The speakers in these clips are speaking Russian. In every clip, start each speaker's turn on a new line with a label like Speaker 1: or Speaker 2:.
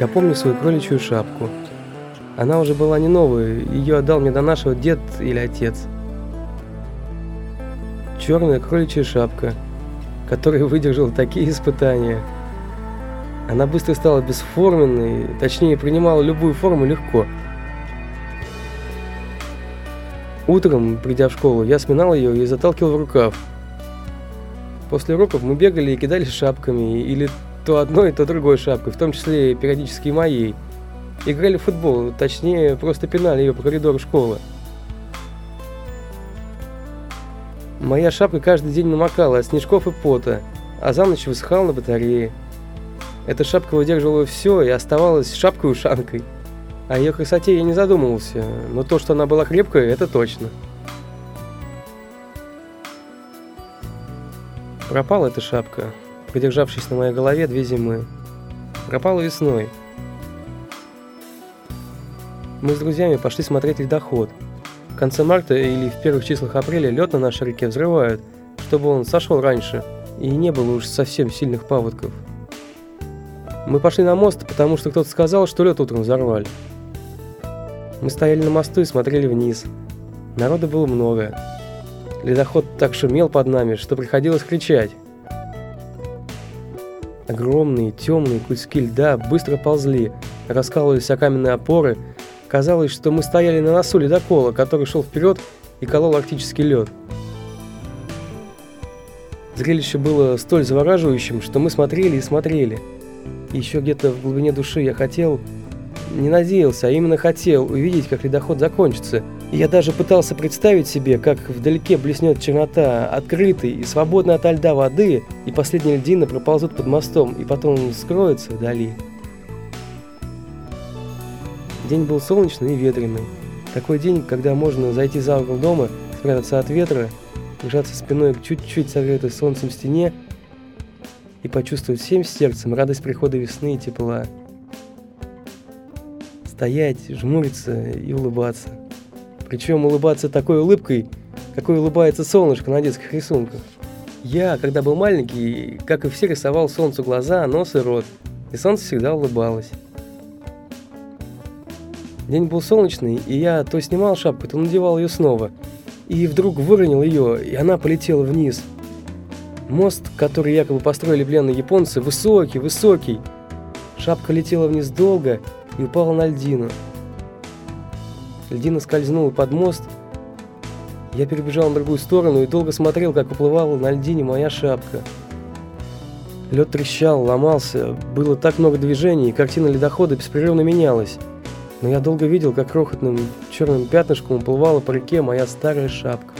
Speaker 1: Я помню свою кроличью шапку. Она уже была не новая, ее отдал мне до нашего дед или отец. Черная кроличья шапка, которая выдержала такие испытания. Она быстро стала бесформенной, точнее принимала любую форму легко. Утром, придя в школу, я сминал ее и заталкивал в рукав. После уроков мы бегали и кидались шапками, или то одной, то другой шапкой, в том числе периодически моей. Играли в футбол, точнее, просто пинали ее по коридору школы. Моя шапка каждый день намокала от снежков и пота, а за ночь высыхала на батарее. Эта шапка выдерживала все и оставалась шапкой-ушанкой. О ее красоте я не задумывался, но то, что она была крепкая, это точно. Пропала эта шапка, продержавшись на моей голове две зимы. Пропала весной. Мы с друзьями пошли смотреть ледоход. В конце марта или в первых числах апреля лед на нашей реке взрывают, чтобы он сошел раньше, и не было уж совсем сильных паводков. Мы пошли на мост, потому что кто-то сказал, что лед утром взорвали. Мы стояли на мосту и смотрели вниз. Народа было много. Ледоход так шумел под нами, что приходилось кричать. Огромные темные куски льда быстро ползли, раскалывались о каменные опоры. Казалось, что мы стояли на носу ледокола, который шел вперед и колол арктический лед. Зрелище было столь завораживающим, что мы смотрели и смотрели. Еще где-то в глубине души я хотел, не надеялся, а именно хотел увидеть, как ледоход закончится. Я даже пытался представить себе, как вдалеке блеснет чернота открытой и свободной от льда воды, и последние льдины проползут под мостом, и потом скроются вдали. День был солнечный и ветреный. Такой день, когда можно зайти за угол дома, спрятаться от ветра, прижаться спиной к чуть-чуть согретой солнцем стене и почувствовать всем сердцем радость прихода весны и тепла. Стоять, жмуриться и улыбаться. Причем улыбаться такой улыбкой, какой улыбается солнышко на детских рисунках. Я, когда был маленький, как и все, рисовал солнцу глаза, нос и рот. И солнце всегда улыбалось. День был солнечный, и я то снимал шапку, то надевал ее снова. И вдруг выронил ее, и она полетела вниз. Мост, который якобы построили пленные японцы, высокий, высокий. Шапка летела вниз долго и упала на льдину. Льдина скользнула под мост. Я перебежал на другую сторону и долго смотрел, как уплывала на льдине моя шапка. Лед трещал, ломался, было так много движений, и картина ледохода беспрерывно менялась. Но я долго видел, как крохотным черным пятнышком уплывала по реке моя старая шапка.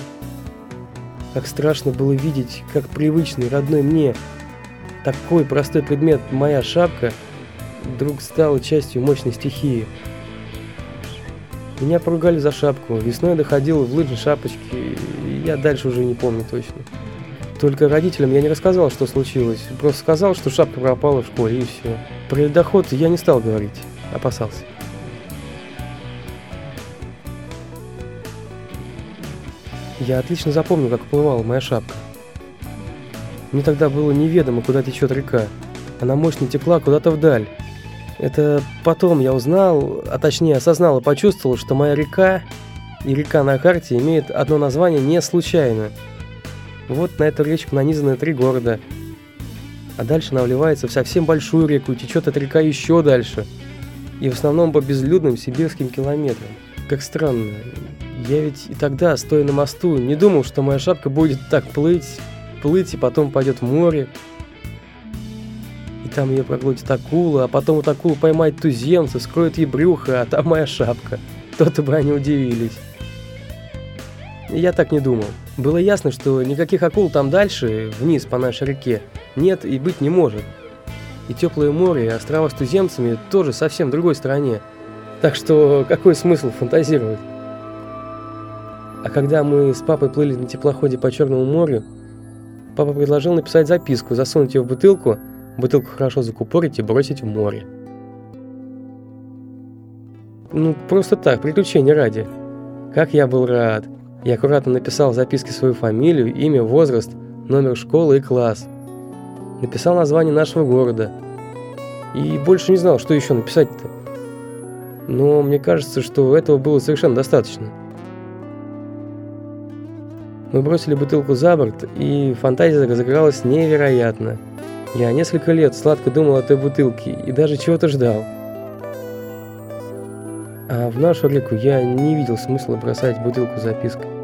Speaker 1: Как страшно было видеть, как привычный, родной мне, такой простой предмет, моя шапка, вдруг стала частью мощной стихии. Меня поругали за шапку, весной доходил в лыжной шапочке, и я дальше уже не помню точно. Только родителям я не рассказал, что случилось, просто сказал, что шапка пропала в школе, и все. Про ледоход я не стал говорить, опасался. Я отлично запомнил, как уплывала моя шапка. Мне тогда было неведомо, куда течет река. Она мощно текла куда-то вдаль. Это потом я узнал, а точнее осознал и почувствовал, что моя река и река на карте имеет одно название не случайно. Вот на эту речку нанизаны три города. А дальше она вливается в совсем большую реку и течет эта река еще дальше. И в основном по безлюдным сибирским километрам. Как странно. Я ведь и тогда, стоя на мосту, не думал, что моя шапка будет так плыть, плыть и потом пойдет в море. Там ее проглотит акула, а потом вот акула поймает туземца, скроет ей брюхо, а там моя шапка. То-то бы они удивились. Я так не думал. Было ясно, что никаких акул там дальше, вниз по нашей реке, нет и быть не может. И теплое море, и острова с туземцами тоже совсем в другой стороне. Так что какой смысл фантазировать? А когда мы с папой плыли на теплоходе по Черному морю, папа предложил написать записку, засунуть ее в бутылку, бутылку хорошо закупорить и бросить в море. Ну, просто так, приключения ради. Как я был рад. Я аккуратно написал в записке свою фамилию, имя, возраст, номер школы и класс. Написал название нашего города. и больше не знал, что еще написать-то. Но мне кажется, что этого было совершенно достаточно. Мы бросили бутылку за борт, и фантазия разыгралась невероятно. Я несколько лет сладко думал о той бутылке и даже чего-то ждал. А в нашу реку я не видел смысла бросать бутылку с запиской.